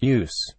Use.